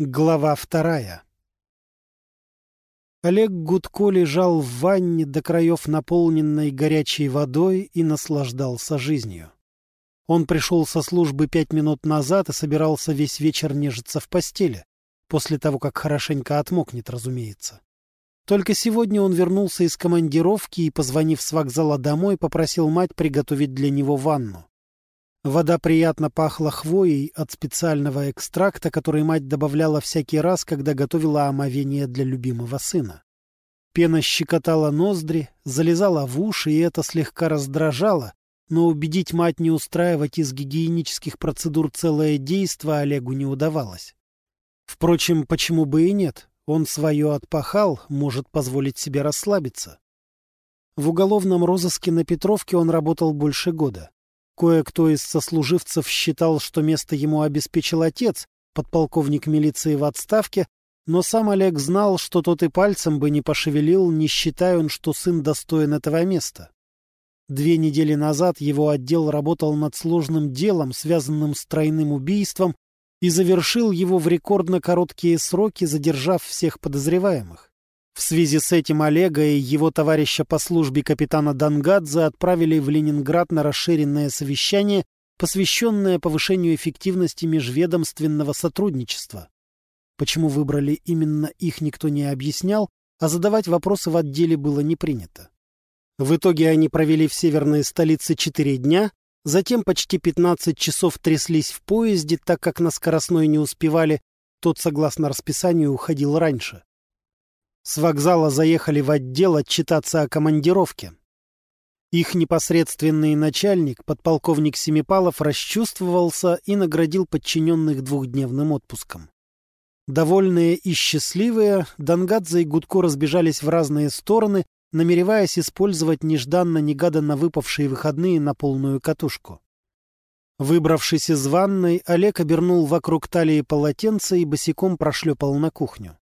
Глава вторая Олег Гудко лежал в ванне до краев наполненной горячей водой и наслаждался жизнью. Он пришел со службы пять минут назад и собирался весь вечер нежиться в постели, после того, как хорошенько отмокнет, разумеется. Только сегодня он вернулся из командировки и, позвонив с вокзала домой, попросил мать приготовить для него ванну. Вода приятно пахла хвоей от специального экстракта, который мать добавляла всякий раз, когда готовила омовение для любимого сына. Пена щекотала ноздри, залезала в уши, и это слегка раздражало, но убедить мать не устраивать из гигиенических процедур целое действо Олегу не удавалось. Впрочем, почему бы и нет? Он свое отпахал, может позволить себе расслабиться. В уголовном розыске на Петровке он работал больше года. Кое-кто из сослуживцев считал, что место ему обеспечил отец, подполковник милиции в отставке, но сам Олег знал, что тот и пальцем бы не пошевелил, не считая он, что сын достоин этого места. Две недели назад его отдел работал над сложным делом, связанным с тройным убийством, и завершил его в рекордно короткие сроки, задержав всех подозреваемых. В связи с этим Олега и его товарища по службе капитана Дангадзе отправили в Ленинград на расширенное совещание, посвященное повышению эффективности межведомственного сотрудничества. Почему выбрали именно их, никто не объяснял, а задавать вопросы в отделе было не принято. В итоге они провели в северной столице четыре дня, затем почти 15 часов тряслись в поезде, так как на скоростной не успевали, тот, согласно расписанию, уходил раньше. С вокзала заехали в отдел отчитаться о командировке. Их непосредственный начальник, подполковник Семипалов, расчувствовался и наградил подчиненных двухдневным отпуском. Довольные и счастливые, Дангадзе и Гудко разбежались в разные стороны, намереваясь использовать нежданно-негаданно выпавшие выходные на полную катушку. Выбравшись из ванной, Олег обернул вокруг талии полотенце и босиком прошлепал на кухню.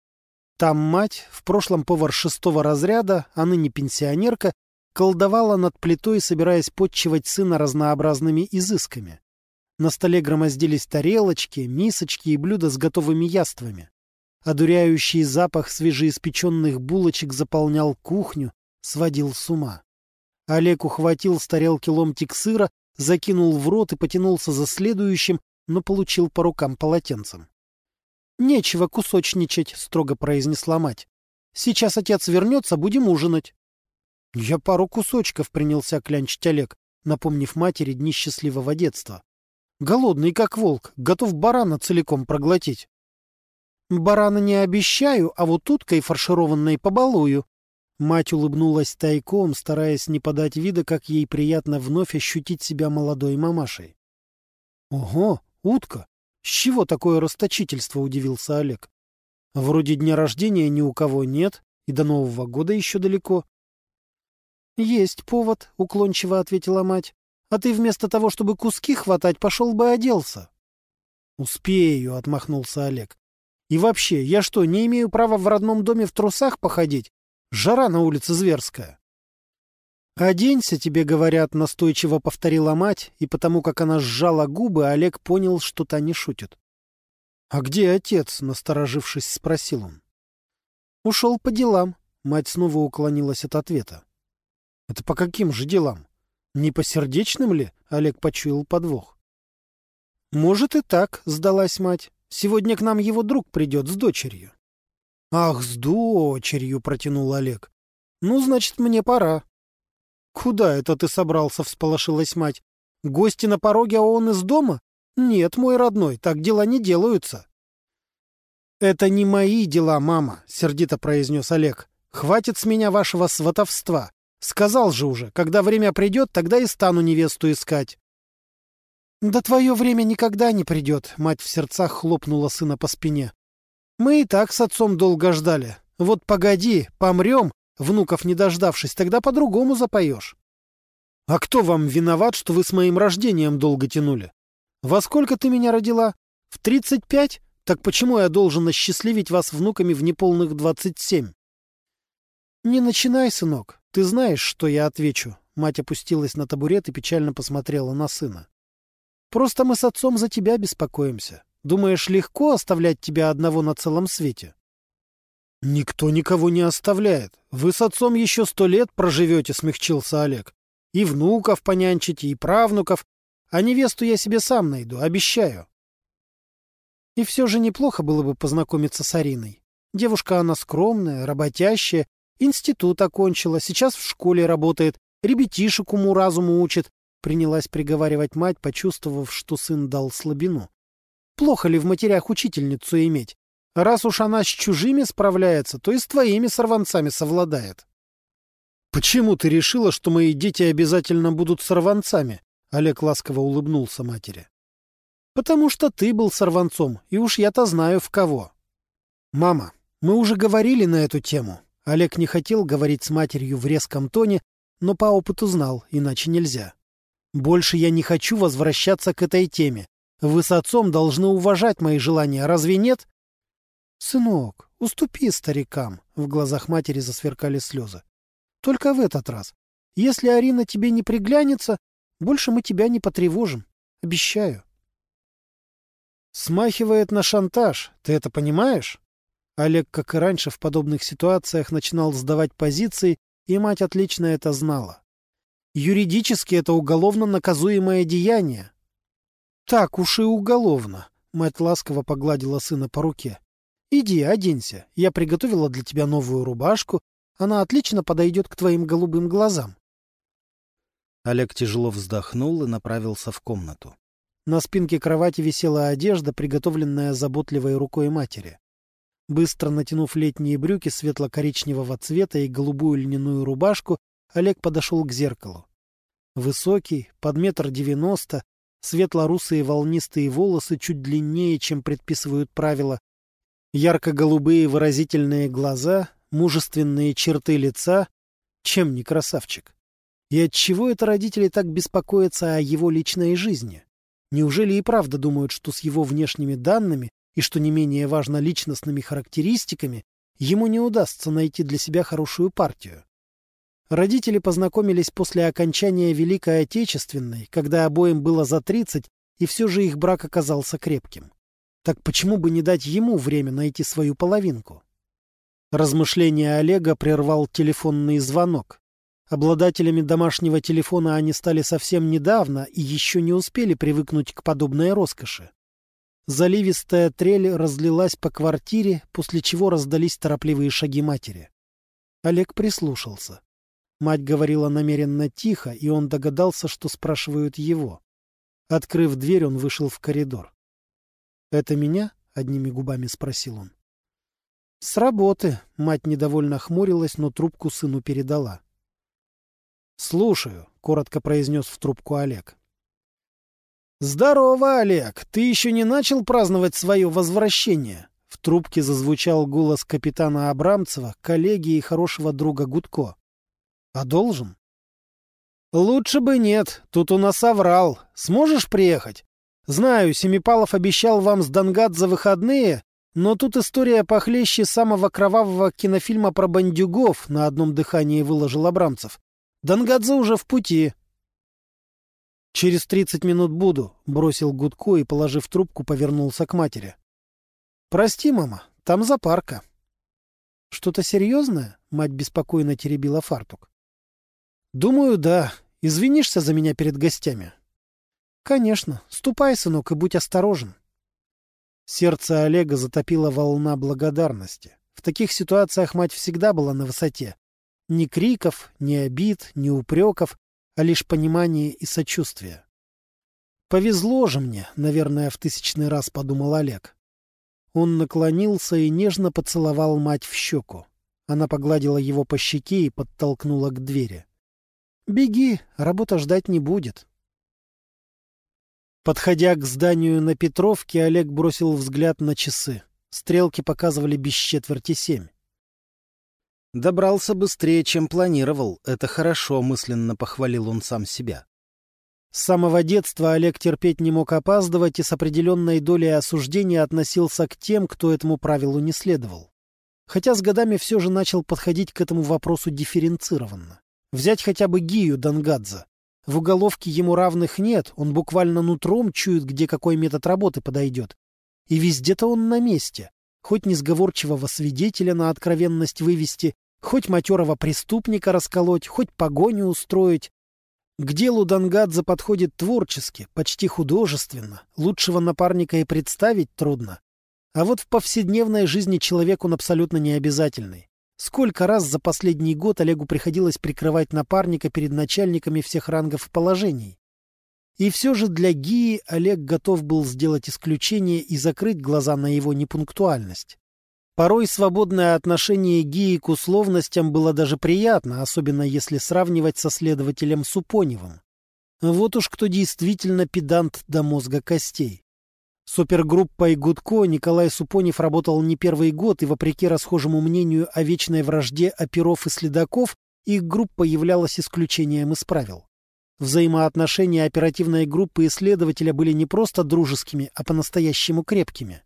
Там мать, в прошлом повар шестого разряда, а ныне пенсионерка, колдовала над плитой, собираясь подчивать сына разнообразными изысками. На столе громоздились тарелочки, мисочки и блюда с готовыми яствами. Одуряющий запах свежеиспеченных булочек заполнял кухню, сводил с ума. Олег ухватил с тарелки ломтик сыра, закинул в рот и потянулся за следующим, но получил по рукам полотенцем. «Нечего кусочничать», — строго произнесла мать. «Сейчас отец вернется, будем ужинать». «Я пару кусочков принялся клянчить Олег», напомнив матери дни счастливого детства. «Голодный, как волк, готов барана целиком проглотить». «Барана не обещаю, а вот уткой фаршированной побалую». Мать улыбнулась тайком, стараясь не подать вида, как ей приятно вновь ощутить себя молодой мамашей. «Ого, утка! С чего такое расточительство, удивился Олег. Вроде дня рождения ни у кого нет, и до Нового года еще далеко. Есть повод, уклончиво ответила мать. А ты вместо того, чтобы куски хватать, пошел бы оделся. Успею, отмахнулся Олег. И вообще, я что, не имею права в родном доме в трусах походить? Жара на улице зверская. «Оденься, тебе говорят», — настойчиво повторила мать, и потому как она сжала губы, Олег понял, что та не шутит. «А где отец?» — насторожившись, спросил он. «Ушел по делам», — мать снова уклонилась от ответа. «Это по каким же делам? Не по сердечным ли?» — Олег почуял подвох. «Может и так», — сдалась мать. «Сегодня к нам его друг придет с дочерью». «Ах, с дочерью!» — протянул Олег. «Ну, значит, мне пора. «Куда это ты собрался?» — всполошилась мать. «Гости на пороге, а он из дома? Нет, мой родной, так дела не делаются». «Это не мои дела, мама», — сердито произнес Олег. «Хватит с меня вашего сватовства. Сказал же уже, когда время придет, тогда и стану невесту искать». «Да твое время никогда не придет», — мать в сердцах хлопнула сына по спине. «Мы и так с отцом долго ждали. Вот погоди, помрем, Внуков не дождавшись, тогда по-другому запоешь. А кто вам виноват, что вы с моим рождением долго тянули? Во сколько ты меня родила? В тридцать пять? Так почему я должен осчастливить вас внуками в неполных двадцать семь? Не начинай, сынок. Ты знаешь, что я отвечу. Мать опустилась на табурет и печально посмотрела на сына. Просто мы с отцом за тебя беспокоимся. Думаешь, легко оставлять тебя одного на целом свете? — Никто никого не оставляет. Вы с отцом еще сто лет проживете, — смягчился Олег. — И внуков понянчите, и правнуков. А невесту я себе сам найду, обещаю. И все же неплохо было бы познакомиться с Ариной. Девушка она скромная, работящая, институт окончила, сейчас в школе работает, ребятишек уму-разуму учит, принялась приговаривать мать, почувствовав, что сын дал слабину. Плохо ли в матерях учительницу иметь? Раз уж она с чужими справляется, то и с твоими сорванцами совладает. «Почему ты решила, что мои дети обязательно будут сорванцами?» Олег ласково улыбнулся матери. «Потому что ты был сорванцом, и уж я-то знаю в кого». «Мама, мы уже говорили на эту тему». Олег не хотел говорить с матерью в резком тоне, но по опыту знал, иначе нельзя. «Больше я не хочу возвращаться к этой теме. Вы с отцом должны уважать мои желания, разве нет?» «Сынок, уступи старикам», — в глазах матери засверкали слезы. «Только в этот раз. Если Арина тебе не приглянется, больше мы тебя не потревожим. Обещаю». «Смахивает на шантаж. Ты это понимаешь?» Олег, как и раньше, в подобных ситуациях начинал сдавать позиции, и мать отлично это знала. Юридически это уголовно наказуемое деяние. Так уж и уголовно. Мать ласково погладила сына по руке. Иди, оденься. Я приготовила для тебя новую рубашку. Она отлично подойдет к твоим голубым глазам. Олег тяжело вздохнул и направился в комнату. На спинке кровати висела одежда, приготовленная заботливой рукой матери. Быстро натянув летние брюки светло-коричневого цвета и голубую льняную рубашку, Олег подошел к зеркалу. Высокий, под метр девяносто, светло-русые волнистые волосы чуть длиннее, чем предписывают правила, ярко-голубые выразительные глаза, мужественные черты лица. Чем не красавчик? И отчего это родители так беспокоятся о его личной жизни? Неужели и правда думают, что с его внешними данными и, что не менее важно, личностными характеристиками, ему не удастся найти для себя хорошую партию? Родители познакомились после окончания Великой Отечественной, когда обоим было за 30, и все же их брак оказался крепким. Так почему бы не дать ему время найти свою половинку? Размышление Олега прервал телефонный звонок. Обладателями домашнего телефона они стали совсем недавно и еще не успели привыкнуть к подобной роскоши. Заливистая трель разлилась по квартире, после чего раздались торопливые шаги матери. Олег прислушался. Мать говорила намеренно тихо, и он догадался, что спрашивают его. Открыв дверь, он вышел в коридор. «Это меня?» — одними губами спросил он. «С работы», — мать недовольно хмурилась, но трубку сыну передала. «Слушаю», — коротко произнес в трубку Олег. «Здорово, Олег! Ты еще не начал праздновать свое возвращение?» В трубке зазвучал голос капитана Абрамцева, коллеги и хорошего друга Гудко. «А должен?» «Лучше бы нет. Тут у нас оврал. Сможешь приехать? Знаю, Семипалов обещал вам с Дангад за выходные, но тут история похлеще самого кровавого кинофильма про бандюгов на одном дыхании выложил Абрамцев. Дангадзе уже в пути. «Через тридцать минут буду», — бросил Гудко и, положив трубку, повернулся к матери. «Прости, мама, там запарка». «Что-то серьезное?» — мать беспокойно теребила фартук. «Думаю, да. Извинишься за меня перед гостями?» «Конечно. Ступай, сынок, и будь осторожен». Сердце Олега затопила волна благодарности. В таких ситуациях мать всегда была на высоте. Ни криков, ни обид, ни упреков, а лишь понимание и сочувствие. «Повезло же мне», — наверное, в тысячный раз подумал Олег. Он наклонился и нежно поцеловал мать в щеку. Она погладила его по щеке и подтолкнула к двери. «Беги, работа ждать не будет». Подходя к зданию на Петровке, Олег бросил взгляд на часы. Стрелки показывали без четверти семь. Добрался быстрее, чем планировал. Это хорошо, мысленно похвалил он сам себя. С самого детства Олег терпеть не мог опаздывать и с определенной долей осуждения относился к тем, кто этому правилу не следовал. Хотя с годами все же начал подходить к этому вопросу дифференцированно. Взять хотя бы Гию Дангадзе. В уголовке ему равных нет, он буквально нутром чует, где какой метод работы подойдет. И везде-то он на месте. Хоть несговорчивого свидетеля на откровенность вывести, хоть матерого преступника расколоть, хоть погоню устроить. К делу Дангадзе подходит творчески, почти художественно. Лучшего напарника и представить трудно. А вот в повседневной жизни человек он абсолютно не обязательный. Сколько раз за последний год Олегу приходилось прикрывать напарника перед начальниками всех рангов и положений. И все же для Гии Олег готов был сделать исключение и закрыть глаза на его непунктуальность. Порой свободное отношение Гии к условностям было даже приятно, особенно если сравнивать со следователем Супоневым. Вот уж кто действительно педант до мозга костей. Супергруппой Гудко Николай Супонев работал не первый год, и, вопреки расхожему мнению о вечной вражде оперов и следаков, их группа являлась исключением из правил. Взаимоотношения оперативной группы и следователя были не просто дружескими, а по-настоящему крепкими.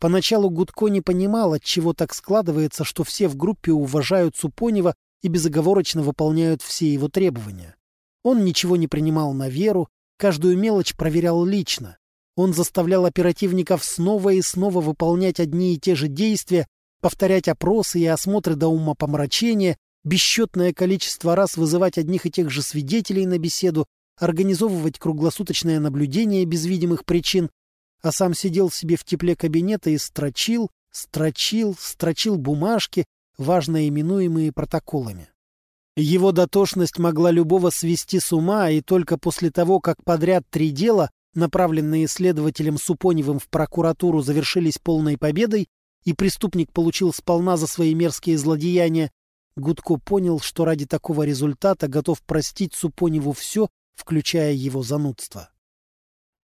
Поначалу Гудко не понимал, от чего так складывается, что все в группе уважают Супонева и безоговорочно выполняют все его требования. Он ничего не принимал на веру, каждую мелочь проверял лично. Он заставлял оперативников снова и снова выполнять одни и те же действия, повторять опросы и осмотры до ума помрачения, бесчетное количество раз вызывать одних и тех же свидетелей на беседу, организовывать круглосуточное наблюдение без видимых причин, а сам сидел себе в тепле кабинета и строчил, строчил, строчил бумажки, важно именуемые протоколами. Его дотошность могла любого свести с ума, и только после того, как подряд три дела, направленные следователем Супоневым в прокуратуру, завершились полной победой, и преступник получил сполна за свои мерзкие злодеяния, Гудко понял, что ради такого результата готов простить Супоневу все, включая его занудство.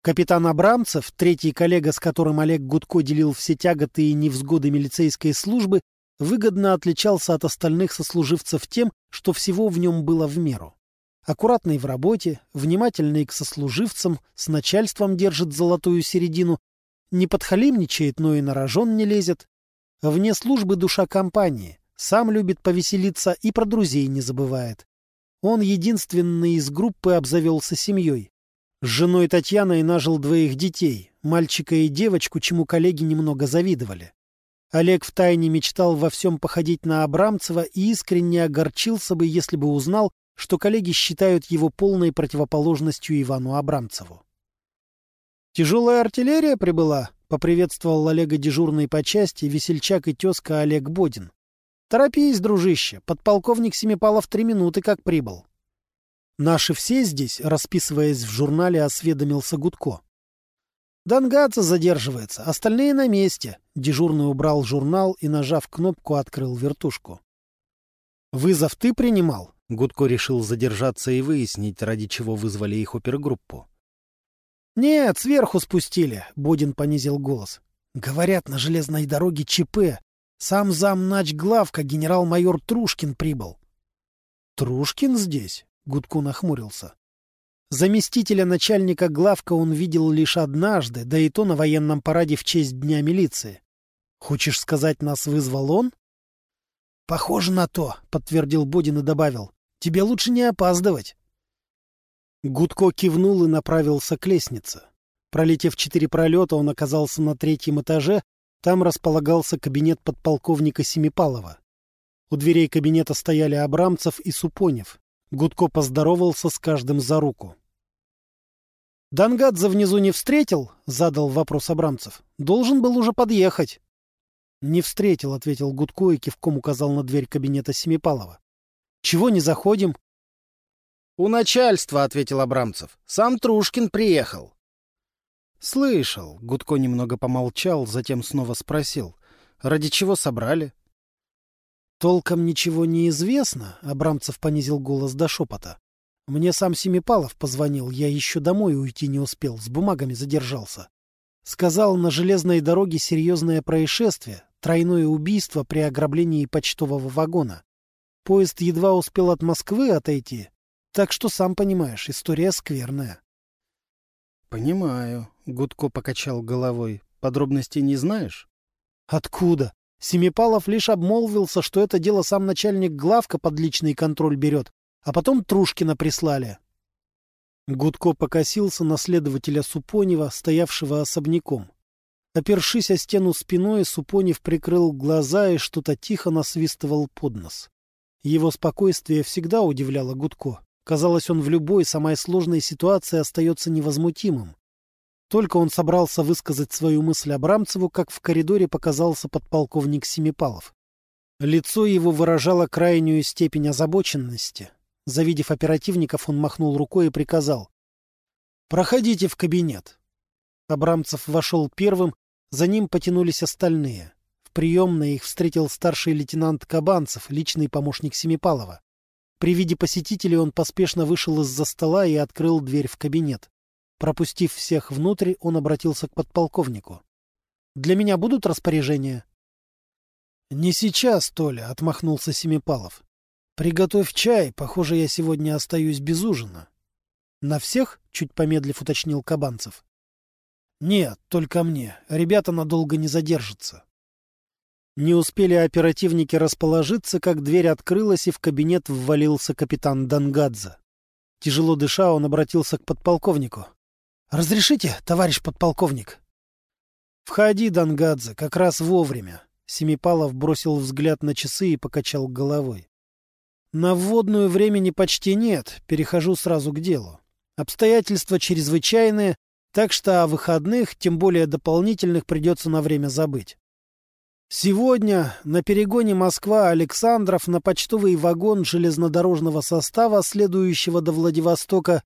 Капитан Абрамцев, третий коллега, с которым Олег Гудко делил все тяготы и невзгоды милицейской службы, выгодно отличался от остальных сослуживцев тем, что всего в нем было в меру. Аккуратный в работе, внимательный к сослуживцам, с начальством держит золотую середину, не подхалимничает, но и на рожон не лезет. Вне службы душа компании, сам любит повеселиться и про друзей не забывает. Он единственный из группы обзавелся семьей. С женой Татьяной нажил двоих детей, мальчика и девочку, чему коллеги немного завидовали. Олег втайне мечтал во всем походить на Абрамцева и искренне огорчился бы, если бы узнал, что коллеги считают его полной противоположностью Ивану Абрамцеву. «Тяжелая артиллерия прибыла», — поприветствовал Олега дежурный по части весельчак и тезка Олег Бодин. Торопись, дружище, подполковник Семипалов три минуты как прибыл. Наши все здесь, расписываясь в журнале, осведомился Гудко. Дангадзе задерживается, остальные на месте. Дежурный убрал журнал и, нажав кнопку, открыл вертушку. «Вызов ты принимал?» Гудко решил задержаться и выяснить, ради чего вызвали их опергруппу. «Нет, сверху спустили», — Бодин понизил голос. «Говорят, на железной дороге ЧП. Сам зам главка генерал-майор Трушкин прибыл. Трушкин здесь? Гудку нахмурился. Заместителя начальника главка он видел лишь однажды, да и то на военном параде в честь Дня милиции. Хочешь сказать, нас вызвал он? Похоже на то, подтвердил Бодин и добавил. Тебе лучше не опаздывать. Гудко кивнул и направился к лестнице. Пролетев четыре пролета, он оказался на третьем этаже, там располагался кабинет подполковника Семипалова. У дверей кабинета стояли Абрамцев и Супонев. Гудко поздоровался с каждым за руку. «Дангадзе внизу не встретил?» — задал вопрос Абрамцев. «Должен был уже подъехать». «Не встретил», — ответил Гудко и кивком указал на дверь кабинета Семипалова. «Чего не заходим?» «У начальства», — ответил Абрамцев. «Сам Трушкин приехал». «Слышал». Гудко немного помолчал, затем снова спросил. «Ради чего собрали?» «Толком ничего не известно», — Абрамцев понизил голос до шепота. «Мне сам Семипалов позвонил, я еще домой уйти не успел, с бумагами задержался. Сказал, на железной дороге серьезное происшествие, тройное убийство при ограблении почтового вагона. Поезд едва успел от Москвы отойти, так что, сам понимаешь, история скверная». «Понимаю», — Гудко покачал головой. «Подробностей не знаешь?» «Откуда? Семипалов лишь обмолвился, что это дело сам начальник главка под личный контроль берет, а потом Трушкина прислали». Гудко покосился на следователя Супонева, стоявшего особняком. Опершись о стену спиной, Супонев прикрыл глаза и что-то тихо насвистывал под нос. Его спокойствие всегда удивляло Гудко. Казалось, он в любой, самой сложной ситуации остается невозмутимым. Только он собрался высказать свою мысль Абрамцеву, как в коридоре показался подполковник Семипалов. Лицо его выражало крайнюю степень озабоченности. Завидев оперативников, он махнул рукой и приказал. «Проходите в кабинет». Абрамцев вошел первым за ним потянулись остальные. Приемной их встретил старший лейтенант Кабанцев, личный помощник Семипалова. При виде посетителей он поспешно вышел из-за стола и открыл дверь в кабинет. Пропустив всех внутрь, он обратился к подполковнику. «Для меня будут распоряжения?» «Не сейчас, Толя», — отмахнулся Семипалов. «Приготовь чай, похоже, я сегодня остаюсь без ужина». «На всех?» — чуть помедлив уточнил Кабанцев. «Нет, только мне. Ребята надолго не задержатся». Не успели оперативники расположиться, как дверь открылась, и в кабинет ввалился капитан Дангадзе. Тяжело дыша, он обратился к подполковнику. «Разрешите, товарищ подполковник?» «Входи, Дангадзе, как раз вовремя». Семипалов бросил взгляд на часы и покачал головой. «На вводную времени почти нет, перехожу сразу к делу. Обстоятельства чрезвычайные, так что о выходных, тем более дополнительных, придется на время забыть. Сегодня на перегоне Москва-Александров на почтовый вагон железнодорожного состава, следующего до Владивостока,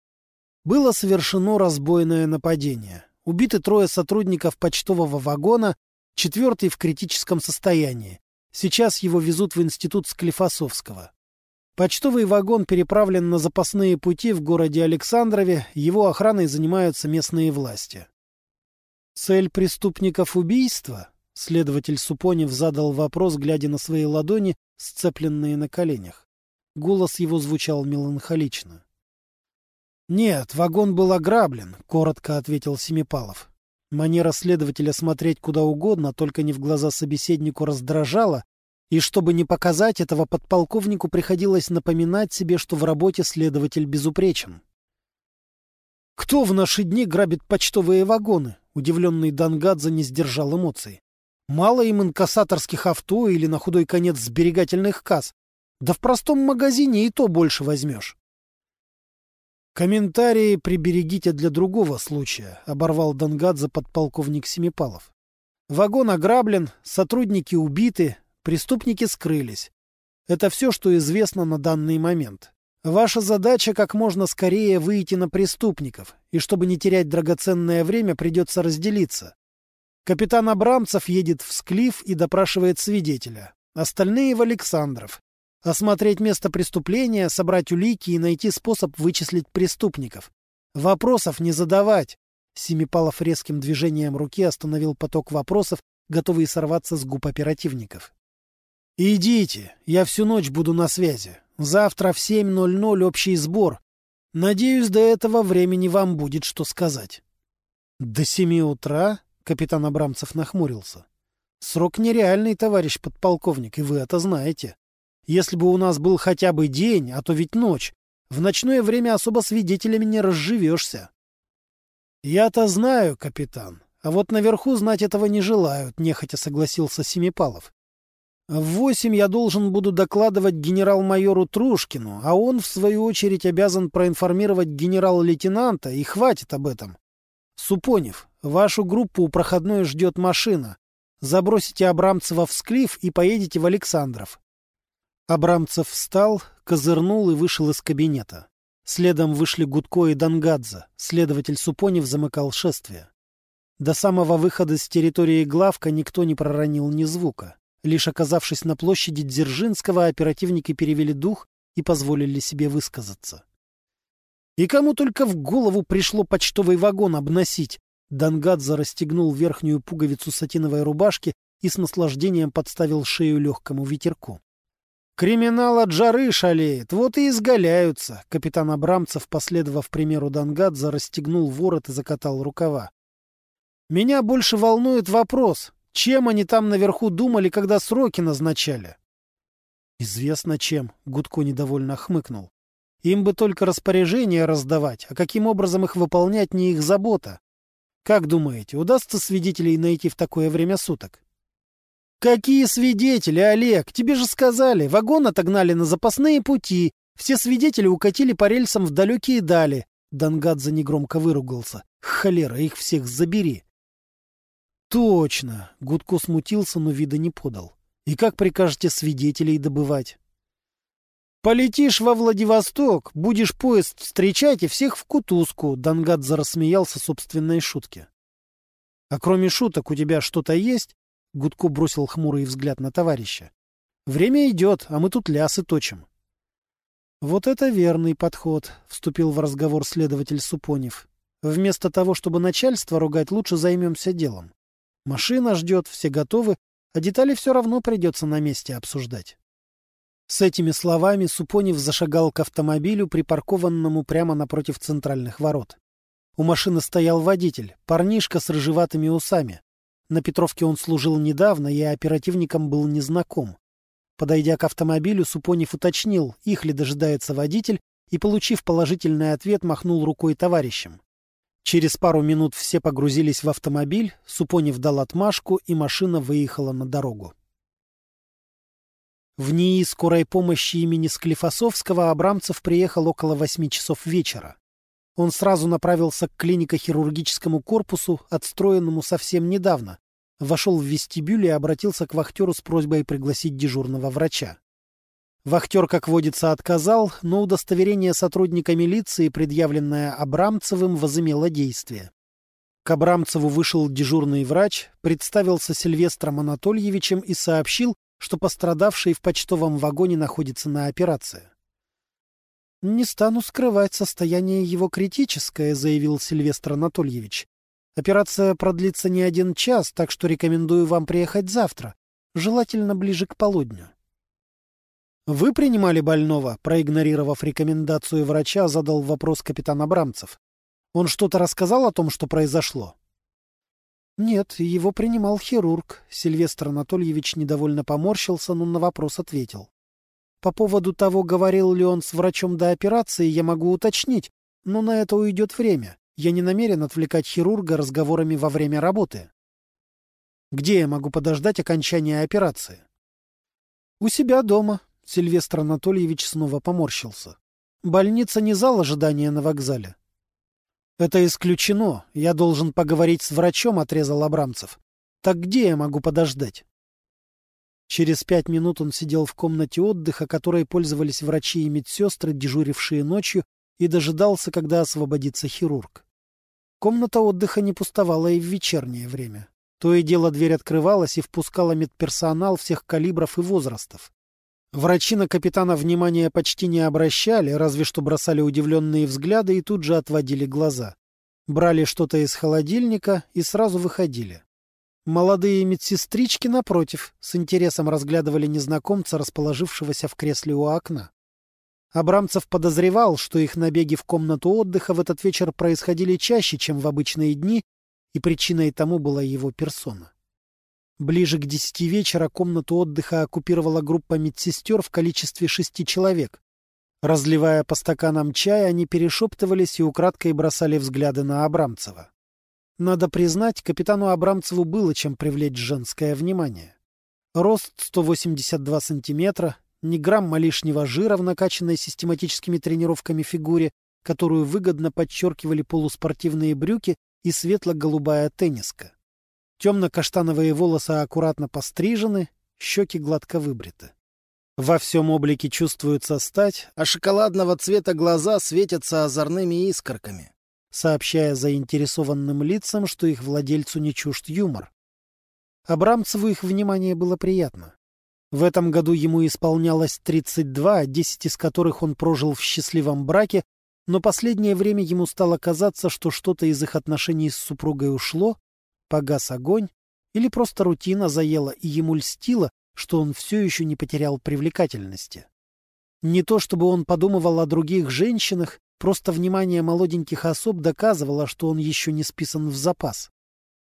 было совершено разбойное нападение. Убиты трое сотрудников почтового вагона, четвертый в критическом состоянии. Сейчас его везут в институт Склифосовского. Почтовый вагон переправлен на запасные пути в городе Александрове, его охраной занимаются местные власти. Цель преступников убийства? Следователь Супонев задал вопрос, глядя на свои ладони, сцепленные на коленях. Голос его звучал меланхолично. «Нет, вагон был ограблен», — коротко ответил Семипалов. Манера следователя смотреть куда угодно, только не в глаза собеседнику раздражала, и чтобы не показать этого, подполковнику приходилось напоминать себе, что в работе следователь безупречен. «Кто в наши дни грабит почтовые вагоны?» Удивленный Дангадзе не сдержал эмоций. «Мало им инкассаторских авто или, на худой конец, сберегательных касс. Да в простом магазине и то больше возьмешь». «Комментарии приберегите для другого случая», — оборвал Дангадзе подполковник Семипалов. «Вагон ограблен, сотрудники убиты, Преступники скрылись. Это все, что известно на данный момент. Ваша задача как можно скорее выйти на преступников, и чтобы не терять драгоценное время, придется разделиться. Капитан Абрамцев едет в Склиф и допрашивает свидетеля. Остальные в Александров. Осмотреть место преступления, собрать улики и найти способ вычислить преступников. Вопросов не задавать. Семипалов резким движением руки остановил поток вопросов, готовый сорваться с губ оперативников. «Идите, я всю ночь буду на связи. Завтра в 7.00 общий сбор. Надеюсь, до этого времени вам будет что сказать». «До семи утра?» — капитан Абрамцев нахмурился. «Срок нереальный, товарищ подполковник, и вы это знаете. Если бы у нас был хотя бы день, а то ведь ночь, в ночное время особо свидетелями не разживешься». «Я-то знаю, капитан, а вот наверху знать этого не желают», — нехотя согласился Семипалов. В восемь я должен буду докладывать генерал-майору Трушкину, а он, в свою очередь, обязан проинформировать генерал-лейтенанта, и хватит об этом. Супонев, вашу группу у проходной ждет машина. Забросите Абрамцева в Склиф и поедете в Александров. Абрамцев встал, козырнул и вышел из кабинета. Следом вышли Гудко и Дангадзе. Следователь Супонев замыкал шествие. До самого выхода с территории главка никто не проронил ни звука. Лишь оказавшись на площади Дзержинского, оперативники перевели дух и позволили себе высказаться. И кому только в голову пришло почтовый вагон обносить. Дангадзе расстегнул верхнюю пуговицу сатиновой рубашки и с наслаждением подставил шею легкому ветерку. «Криминал от жары шалеет, вот и изгаляются!» Капитан Абрамцев, последовав примеру Дангадзе, расстегнул ворот и закатал рукава. «Меня больше волнует вопрос, чем они там наверху думали, когда сроки назначали? Известно чем, Гудко недовольно хмыкнул. Им бы только распоряжения раздавать, а каким образом их выполнять не их забота. Как думаете, удастся свидетелей найти в такое время суток? «Какие свидетели, Олег? Тебе же сказали, вагон отогнали на запасные пути, все свидетели укатили по рельсам в далекие дали». Дангадзе негромко выругался. «Холера, их всех забери!» «Точно!» — Гудко смутился, но вида не подал. «И как прикажете свидетелей добывать?» «Полетишь во Владивосток, будешь поезд встречать и всех в кутузку», — Дангадзе рассмеялся собственной шутке. «А кроме шуток у тебя что-то есть?» — Гудко бросил хмурый взгляд на товарища. «Время идет, а мы тут лясы точим». «Вот это верный подход», — вступил в разговор следователь Супонев. «Вместо того, чтобы начальство ругать, лучше займемся делом. Машина ждет, все готовы, а детали все равно придется на месте обсуждать. С этими словами Супонев зашагал к автомобилю, припаркованному прямо напротив центральных ворот. У машины стоял водитель, парнишка с рыжеватыми усами. На Петровке он служил недавно и оперативникам был незнаком. Подойдя к автомобилю, Супонев уточнил, их ли дожидается водитель, и, получив положительный ответ, махнул рукой товарищам. Через пару минут все погрузились в автомобиль, Супонев дал отмашку, и машина выехала на дорогу. В НИИ скорой помощи имени Склифосовского Абрамцев приехал около восьми часов вечера. Он сразу направился к клинико-хирургическому корпусу, отстроенному совсем недавно, вошел в вестибюль и обратился к вахтеру с просьбой пригласить дежурного врача. Вахтер, как водится, отказал, но удостоверение сотрудника милиции, предъявленное Абрамцевым, возымело действие. К Абрамцеву вышел дежурный врач, представился Сильвестром Анатольевичем и сообщил, что пострадавший в почтовом вагоне находится на операции. «Не стану скрывать, состояние его критическое», — заявил Сильвестр Анатольевич. «Операция продлится не один час, так что рекомендую вам приехать завтра, желательно ближе к полудню». «Вы принимали больного?» — проигнорировав рекомендацию врача, задал вопрос капитан Абрамцев. «Он что-то рассказал о том, что произошло?» «Нет, его принимал хирург». Сильвестр Анатольевич недовольно поморщился, но на вопрос ответил. «По поводу того, говорил ли он с врачом до операции, я могу уточнить, но на это уйдет время. Я не намерен отвлекать хирурга разговорами во время работы». «Где я могу подождать окончания операции?» «У себя дома», Сильвестр Анатольевич снова поморщился. «Больница не зал ожидания на вокзале». «Это исключено. Я должен поговорить с врачом», — отрезал Абрамцев. «Так где я могу подождать?» Через пять минут он сидел в комнате отдыха, которой пользовались врачи и медсестры, дежурившие ночью, и дожидался, когда освободится хирург. Комната отдыха не пустовала и в вечернее время. То и дело дверь открывалась и впускала медперсонал всех калибров и возрастов. Врачи на капитана внимания почти не обращали, разве что бросали удивленные взгляды и тут же отводили глаза. Брали что-то из холодильника и сразу выходили. Молодые медсестрички, напротив, с интересом разглядывали незнакомца, расположившегося в кресле у окна. Абрамцев подозревал, что их набеги в комнату отдыха в этот вечер происходили чаще, чем в обычные дни, и причиной тому была его персона. Ближе к десяти вечера комнату отдыха оккупировала группа медсестер в количестве шести человек. Разливая по стаканам чая, они перешептывались и украдкой бросали взгляды на Абрамцева. Надо признать, капитану Абрамцеву было чем привлечь женское внимание. Рост 182 сантиметра, ни грамма лишнего жира в накачанной систематическими тренировками фигуре, которую выгодно подчеркивали полуспортивные брюки и светло-голубая тенниска. Темно-каштановые волосы аккуратно пострижены, щеки гладко выбриты. Во всем облике чувствуется стать, а шоколадного цвета глаза светятся озорными искорками, сообщая заинтересованным лицам, что их владельцу не чужд юмор. Абрамцеву их внимание было приятно. В этом году ему исполнялось 32, 10 из которых он прожил в счастливом браке, но последнее время ему стало казаться, что что-то из их отношений с супругой ушло, погас огонь, или просто рутина заела и ему льстила, что он все еще не потерял привлекательности. Не то чтобы он подумывал о других женщинах, просто внимание молоденьких особ доказывало, что он еще не списан в запас.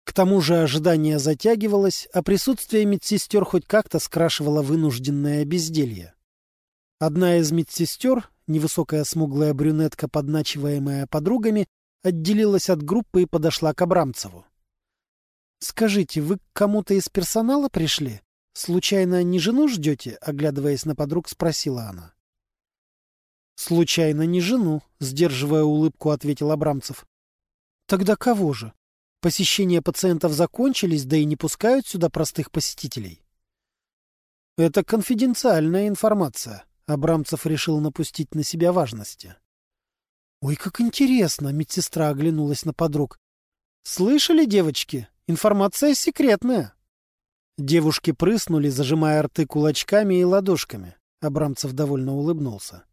К тому же ожидание затягивалось, а присутствие медсестер хоть как-то скрашивало вынужденное безделье. Одна из медсестер, невысокая смуглая брюнетка, подначиваемая подругами, отделилась от группы и подошла к Абрамцеву. «Скажите, вы к кому-то из персонала пришли? Случайно не жену ждете?» — оглядываясь на подруг, спросила она. «Случайно не жену», — сдерживая улыбку, ответил Абрамцев. «Тогда кого же? Посещения пациентов закончились, да и не пускают сюда простых посетителей». «Это конфиденциальная информация», — Абрамцев решил напустить на себя важности. «Ой, как интересно!» — медсестра оглянулась на подруг. «Слышали, девочки? Информация секретная!» Девушки прыснули, зажимая рты кулачками и ладошками. Абрамцев довольно улыбнулся.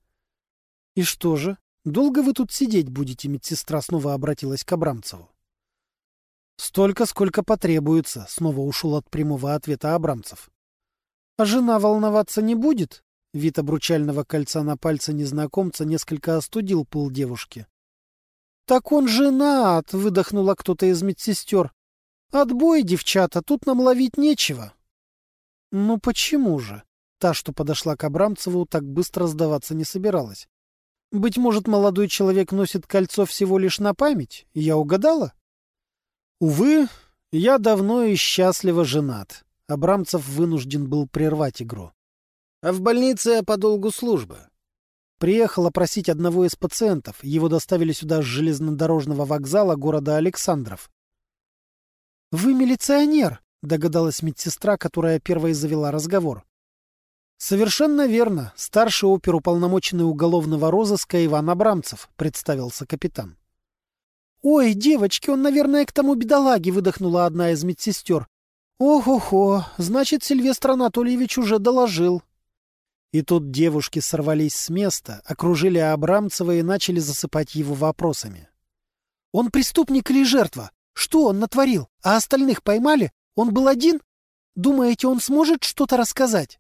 «И что же? Долго вы тут сидеть будете?» Медсестра снова обратилась к Абрамцеву. «Столько, сколько потребуется», — снова ушел от прямого ответа Абрамцев. «А жена волноваться не будет?» Вид обручального кольца на пальце незнакомца несколько остудил пыл девушки. «Так он женат!» — выдохнула кто-то из медсестер. «Отбой, девчата, тут нам ловить нечего». «Ну почему же?» Та, что подошла к Абрамцеву, так быстро сдаваться не собиралась. «Быть может, молодой человек носит кольцо всего лишь на память? Я угадала?» «Увы, я давно и счастливо женат». Абрамцев вынужден был прервать игру. А в больнице я по долгу службы. Приехал опросить одного из пациентов. Его доставили сюда с железнодорожного вокзала города Александров. «Вы милиционер», — догадалась медсестра, которая первой завела разговор. «Совершенно верно. Старший оперуполномоченный уголовного розыска Иван Абрамцев», — представился капитан. «Ой, девочки, он, наверное, к тому бедолаге», — выдохнула одна из медсестер. «Ох-охо, значит, Сильвестр Анатольевич уже доложил». И тут девушки сорвались с места, окружили Абрамцева и начали засыпать его вопросами. «Он преступник или жертва? Что он натворил? А остальных поймали? Он был один? Думаете, он сможет что-то рассказать?»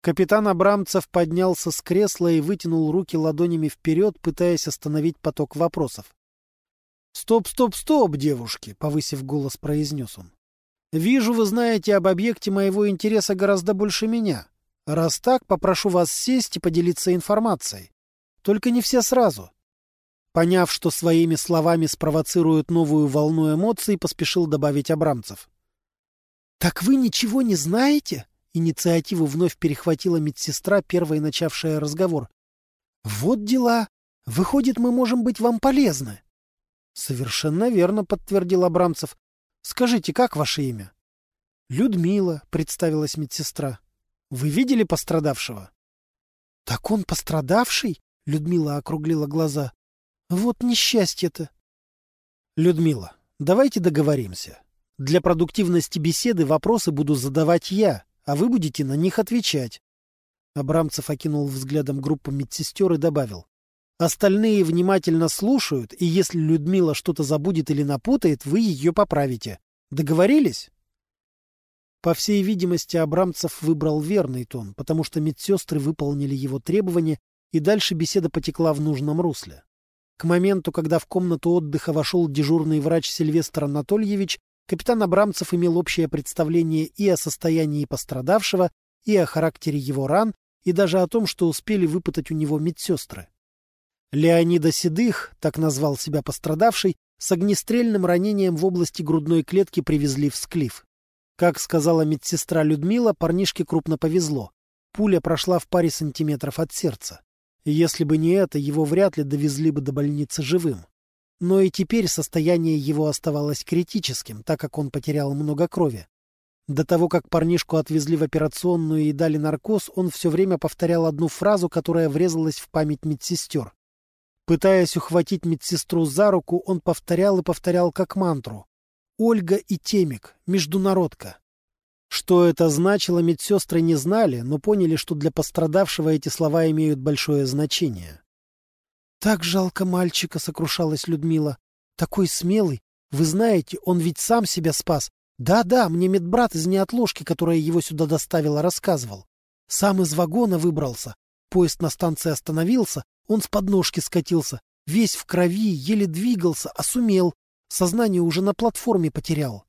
Капитан Абрамцев поднялся с кресла и вытянул руки ладонями вперед, пытаясь остановить поток вопросов. «Стоп, стоп, стоп, девушки!» — повысив голос, произнес он. «Вижу, вы знаете об объекте моего интереса гораздо больше меня. Раз так, попрошу вас сесть и поделиться информацией. Только не все сразу. Поняв, что своими словами спровоцирует новую волну эмоций, поспешил добавить Абрамцев. «Так вы ничего не знаете?» Инициативу вновь перехватила медсестра, первой начавшая разговор. «Вот дела. Выходит, мы можем быть вам полезны». «Совершенно верно», — подтвердил Абрамцев. «Скажите, как ваше имя?» «Людмила», — представилась медсестра. Вы видели пострадавшего? — Так он пострадавший? — Людмила округлила глаза. — Вот несчастье-то. — Людмила, давайте договоримся. Для продуктивности беседы вопросы буду задавать я, а вы будете на них отвечать. Абрамцев окинул взглядом группу медсестер и добавил. Остальные внимательно слушают, и если Людмила что-то забудет или напутает, вы ее поправите. Договорились? По всей видимости, Абрамцев выбрал верный тон, потому что медсестры выполнили его требования, и дальше беседа потекла в нужном русле. К моменту, когда в комнату отдыха вошел дежурный врач Сильвестр Анатольевич, капитан Абрамцев имел общее представление и о состоянии пострадавшего, и о характере его ран, и даже о том, что успели выпытать у него медсестры. Леонида Седых, так назвал себя пострадавший, с огнестрельным ранением в области грудной клетки привезли в Склиф. Как сказала медсестра Людмила, парнишке крупно повезло. Пуля прошла в паре сантиметров от сердца. И если бы не это, его вряд ли довезли бы до больницы живым. Но и теперь состояние его оставалось критическим, так как он потерял много крови. До того, как парнишку отвезли в операционную и дали наркоз, он все время повторял одну фразу, которая врезалась в память медсестер. Пытаясь ухватить медсестру за руку, он повторял и повторял как мантру. Ольга и Темик, международка. Что это значило, медсестры не знали, но поняли, что для пострадавшего эти слова имеют большое значение. «Так жалко мальчика», — сокрушалась Людмила. «Такой смелый. Вы знаете, он ведь сам себя спас. Да-да, мне медбрат из неотложки, которая его сюда доставила, рассказывал. Сам из вагона выбрался. Поезд на станции остановился, он с подножки скатился. Весь в крови, еле двигался, а сумел. Сознание уже на платформе потерял.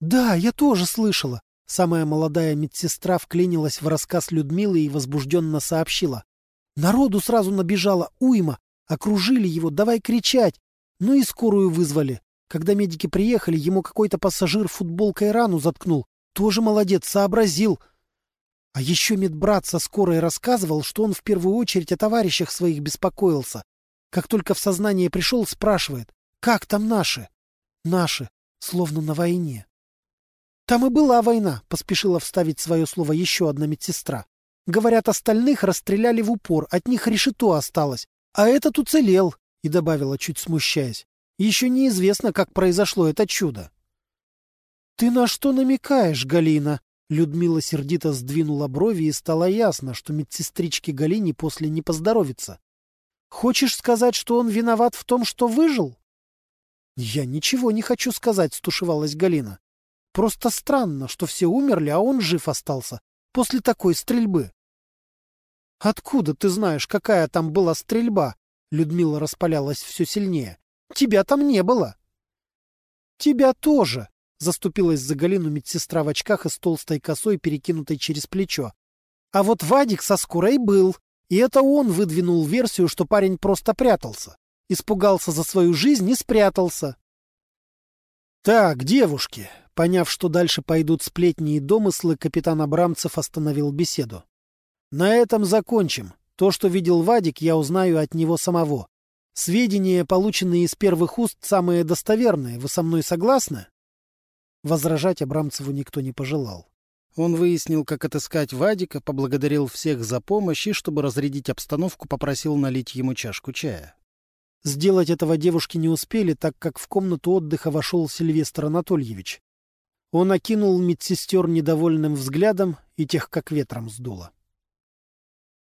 Да, я тоже слышала. Самая молодая медсестра вклинилась в рассказ Людмилы и возбужденно сообщила. Народу сразу набежало уйма. Окружили его, давай кричать. Ну и скорую вызвали. Когда медики приехали, ему какой-то пассажир футболкой рану заткнул. Тоже молодец, сообразил. А еще медбрат со скорой рассказывал, что он в первую очередь о товарищах своих беспокоился. Как только в сознание пришел, спрашивает, как там наши? Наши, словно на войне. Там и была война, поспешила вставить свое слово еще одна медсестра. Говорят, остальных расстреляли в упор, от них решето осталось, а этот уцелел, и добавила, чуть смущаясь. Еще неизвестно, как произошло это чудо. «Ты на что намекаешь, Галина?» Людмила сердито сдвинула брови, и стало ясно, что медсестричке Галине после не поздоровится. «Хочешь сказать, что он виноват в том, что выжил?» «Я ничего не хочу сказать», — стушевалась Галина. «Просто странно, что все умерли, а он жив остался после такой стрельбы». «Откуда ты знаешь, какая там была стрельба?» Людмила распалялась все сильнее. «Тебя там не было». «Тебя тоже», — заступилась за Галину медсестра в очках и с толстой косой, перекинутой через плечо. «А вот Вадик со скорой был, и это он выдвинул версию, что парень просто прятался. Испугался за свою жизнь и спрятался». «Так, девушки», поняв, что дальше пойдут сплетни и домыслы, капитан Абрамцев остановил беседу. На этом закончим. То, что видел Вадик, я узнаю от него самого. Сведения, полученные из первых уст, самые достоверные. Вы со мной согласны? Возражать Абрамцеву никто не пожелал. Он выяснил, как отыскать Вадика, поблагодарил всех за помощь и, чтобы разрядить обстановку, попросил налить ему чашку чая. Сделать этого девушки не успели, так как в комнату отдыха вошел Сильвестр Анатольевич. Он окинул медсестер недовольным взглядом и тех как ветром сдуло.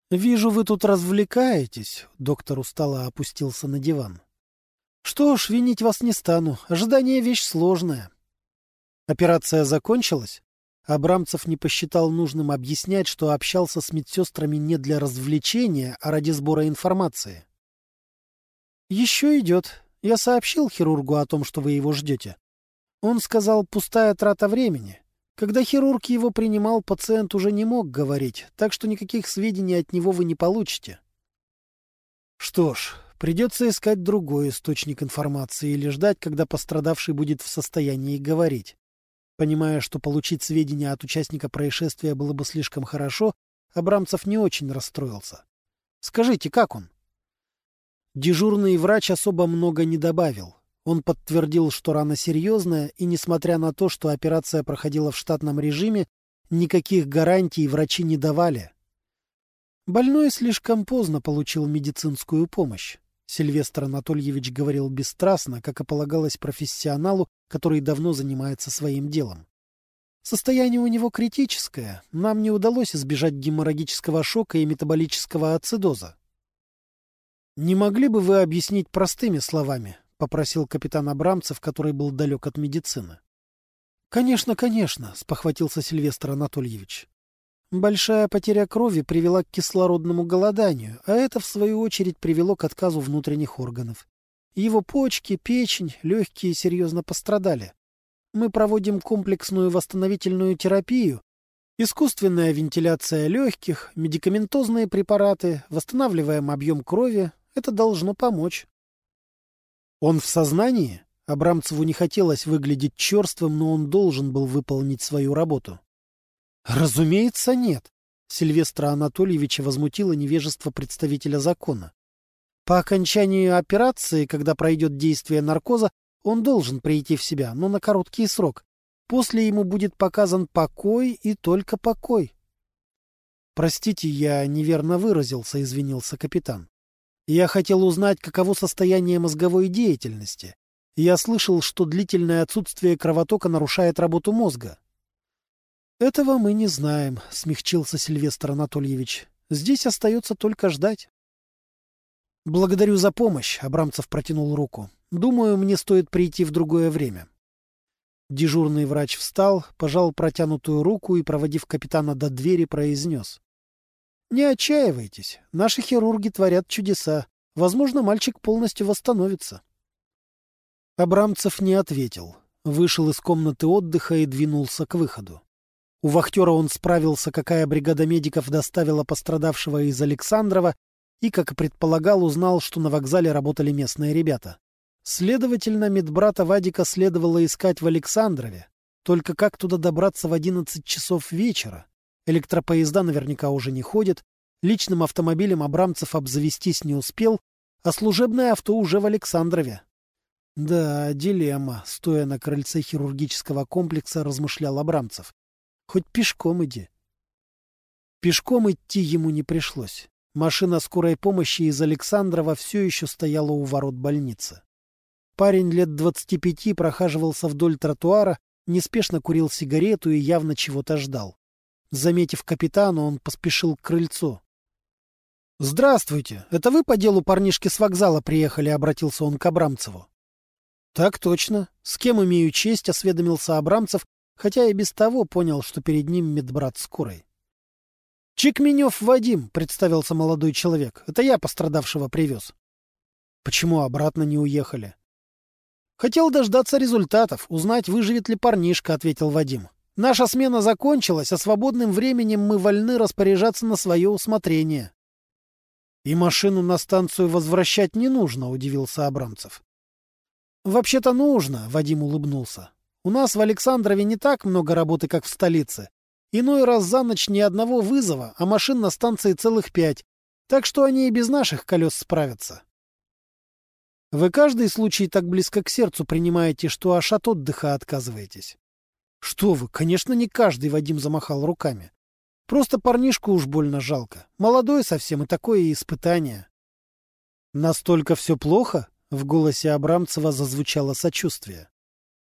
«Вижу, вы тут развлекаетесь», — доктор устало опустился на диван. «Что ж, винить вас не стану. Ожидание — вещь сложная». Операция закончилась. Абрамцев не посчитал нужным объяснять, что общался с медсестрами не для развлечения, а ради сбора информации. «Еще идет. Я сообщил хирургу о том, что вы его ждете. Он сказал, пустая трата времени. Когда хирург его принимал, пациент уже не мог говорить, так что никаких сведений от него вы не получите. Что ж, придется искать другой источник информации или ждать, когда пострадавший будет в состоянии говорить. Понимая, что получить сведения от участника происшествия было бы слишком хорошо, Абрамцев не очень расстроился. «Скажите, как он?» Дежурный врач особо много не добавил. Он подтвердил, что рана серьезная, и, несмотря на то, что операция проходила в штатном режиме, никаких гарантий врачи не давали. Больной слишком поздно получил медицинскую помощь. Сильвестр Анатольевич говорил бесстрастно, как и полагалось профессионалу, который давно занимается своим делом. Состояние у него критическое. Нам не удалось избежать геморрагического шока и метаболического ацидоза. Не могли бы вы объяснить простыми словами, попросил капитан Абрамцев, который был далек от медицины. «Конечно, конечно», — спохватился Сильвестр Анатольевич. Большая потеря крови привела к кислородному голоданию, а это, в свою очередь, привело к отказу внутренних органов. Его почки, печень, легкие серьезно пострадали. Мы проводим комплексную восстановительную терапию, искусственная вентиляция легких, медикаментозные препараты, восстанавливаем объем крови. Это должно помочь. Он в сознании? Абрамцеву не хотелось выглядеть черствым, но он должен был выполнить свою работу. Разумеется, нет. Сильвестра Анатольевича возмутило невежество представителя закона. По окончании операции, когда пройдет действие наркоза, он должен прийти в себя, но на короткий срок. После ему будет показан покой и только покой. «Простите, я неверно выразился», — извинился капитан. Я хотел узнать, каково состояние мозговой деятельности. Я слышал, что длительное отсутствие кровотока нарушает работу мозга. «Этого мы не знаем», — смягчился Сильвестр Анатольевич. «Здесь остается только ждать». «Благодарю за помощь», — Абрамцев протянул руку. «Думаю, мне стоит прийти в другое время». Дежурный врач встал, пожал протянутую руку и, проводив капитана до двери, произнес. Не отчаивайтесь. Наши хирурги творят чудеса. Возможно, мальчик полностью восстановится. Абрамцев не ответил. Вышел из комнаты отдыха и двинулся к выходу. У вахтера он справился, какая бригада медиков доставила пострадавшего из Александрова, и, как и предполагал, узнал, что на вокзале работали местные ребята. Следовательно, медбрата Вадика следовало искать в Александрове. Только как туда добраться в 11 часов вечера? Электропоезда наверняка уже не ходят, личным автомобилем Абрамцев обзавестись не успел, а служебное авто уже в Александрове. Да, дилемма, стоя на крыльце хирургического комплекса, размышлял Абрамцев. Хоть пешком иди. Пешком идти ему не пришлось. Машина скорой помощи из Александрова все еще стояла у ворот больницы. Парень лет двадцати пяти прохаживался вдоль тротуара, неспешно курил сигарету и явно чего-то ждал. Заметив капитана, он поспешил к крыльцу. «Здравствуйте! Это вы по делу парнишки с вокзала приехали?» — обратился он к Абрамцеву. «Так точно. С кем имею честь?» — осведомился Абрамцев, хотя и без того понял, что перед ним медбрат скорой. «Чекменев Вадим», — представился молодой человек. «Это я пострадавшего привез». «Почему обратно не уехали?» «Хотел дождаться результатов, узнать, выживет ли парнишка», — ответил Вадим. «Наша смена закончилась, а свободным временем мы вольны распоряжаться на свое усмотрение». «И машину на станцию возвращать не нужно», — удивился Абрамцев. «Вообще-то нужно», — Вадим улыбнулся. «У нас в Александрове не так много работы, как в столице. Иной раз за ночь ни одного вызова, а машин на станции целых пять. Так что они и без наших колес справятся. Вы каждый случай так близко к сердцу принимаете, что аж от отдыха отказываетесь. Что вы, конечно, не каждый, Вадим замахал руками. Просто парнишку уж больно жалко. Молодой совсем и такое испытание. Настолько все плохо? В голосе Абрамцева зазвучало сочувствие.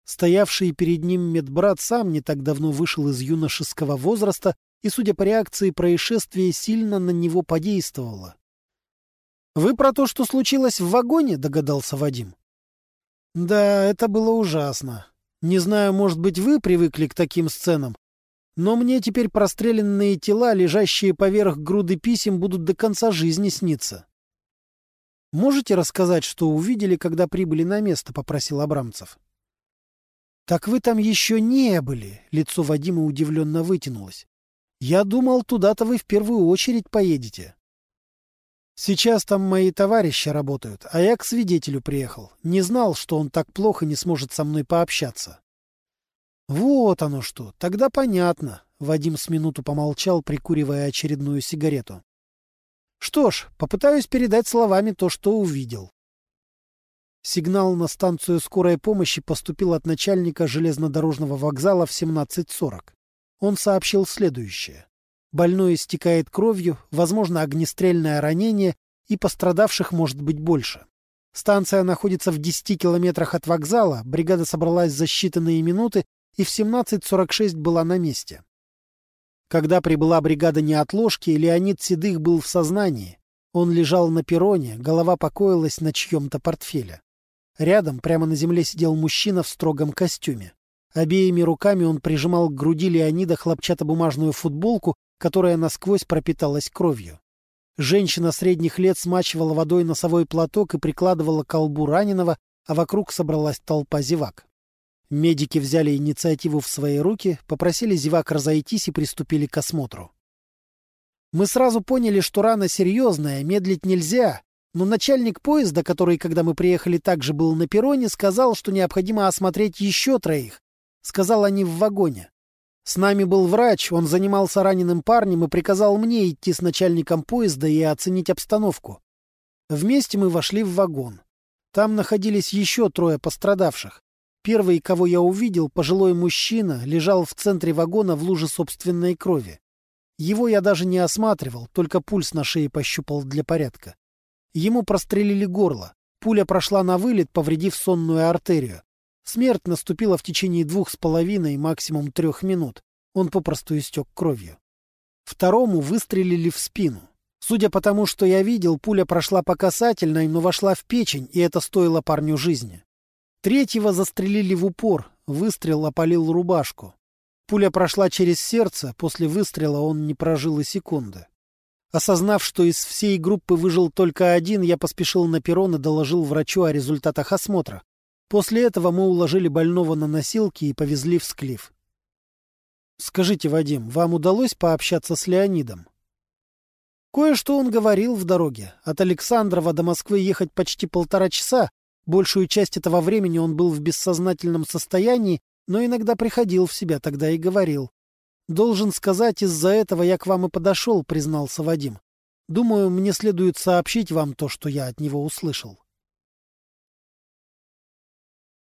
Стоявший перед ним медбрат сам не так давно вышел из юношеского возраста и, судя по реакции происшествия, сильно на него подействовало. «Вы про то, что случилось в вагоне?» — догадался Вадим. «Да, это было ужасно. Не знаю, может быть, вы привыкли к таким сценам, но мне теперь простреленные тела, лежащие поверх груды писем, будут до конца жизни сниться». «Можете рассказать, что увидели, когда прибыли на место?» — попросил Абрамцев. «Так вы там еще не были!» — лицо Вадима удивленно вытянулось. «Я думал, туда-то вы в первую очередь поедете». «Сейчас там мои товарищи работают, а я к свидетелю приехал. Не знал, что он так плохо не сможет со мной пообщаться». «Вот оно что! Тогда понятно!» — Вадим с минуту помолчал, прикуривая очередную сигарету. «Что ж, попытаюсь передать словами то, что увидел». Сигнал на станцию скорой помощи поступил от начальника железнодорожного вокзала в 17.40. Он сообщил следующее. Больной истекает кровью, возможно, огнестрельное ранение, и пострадавших может быть больше. Станция находится в 10 километрах от вокзала, бригада собралась за считанные минуты и в 17.46 была на месте. Когда прибыла бригада неотложки, Леонид Седых был в сознании. Он лежал на перроне, голова покоилась на чьем-то портфеле. Рядом, прямо на земле, сидел мужчина в строгом костюме. Обеими руками он прижимал к груди Леонида хлопчатобумажную футболку, которая насквозь пропиталась кровью. Женщина средних лет смачивала водой носовой платок и прикладывала к колбу раненого, а вокруг собралась толпа зевак. Медики взяли инициативу в свои руки, попросили зевак разойтись и приступили к осмотру. Мы сразу поняли, что рана серьезная, медлить нельзя, но начальник поезда, который, когда мы приехали, также был на перроне, сказал, что необходимо осмотреть еще троих. Сказал они в вагоне. С нами был врач, он занимался раненым парнем и приказал мне идти с начальником поезда и оценить обстановку. Вместе мы вошли в вагон. Там находились еще трое пострадавших. Первый, кого я увидел, пожилой мужчина, лежал в центре вагона в луже собственной крови. Его я даже не осматривал, только пульс на шее пощупал для порядка. Ему прострелили горло. Пуля прошла на вылет, повредив сонную артерию. Смерть наступила в течение двух с половиной, максимум трех минут. Он попросту истек кровью. Второму выстрелили в спину. Судя по тому, что я видел, пуля прошла по касательной, но вошла в печень, и это стоило парню жизни. Третьего застрелили в упор, выстрел опалил рубашку. Пуля прошла через сердце, после выстрела он не прожил и секунды. Осознав, что из всей группы выжил только один, я поспешил на перрон и доложил врачу о результатах осмотра. После этого мы уложили больного на носилки и повезли в Склиф. Скажите, Вадим, вам удалось пообщаться с Леонидом? Кое-что он говорил в дороге. От Александрова до Москвы ехать почти полтора часа. Большую часть этого времени он был в бессознательном состоянии, но иногда приходил в себя тогда и говорил. «Должен сказать, из-за этого я к вам и подошел», — признался Вадим. «Думаю, мне следует сообщить вам то, что я от него услышал».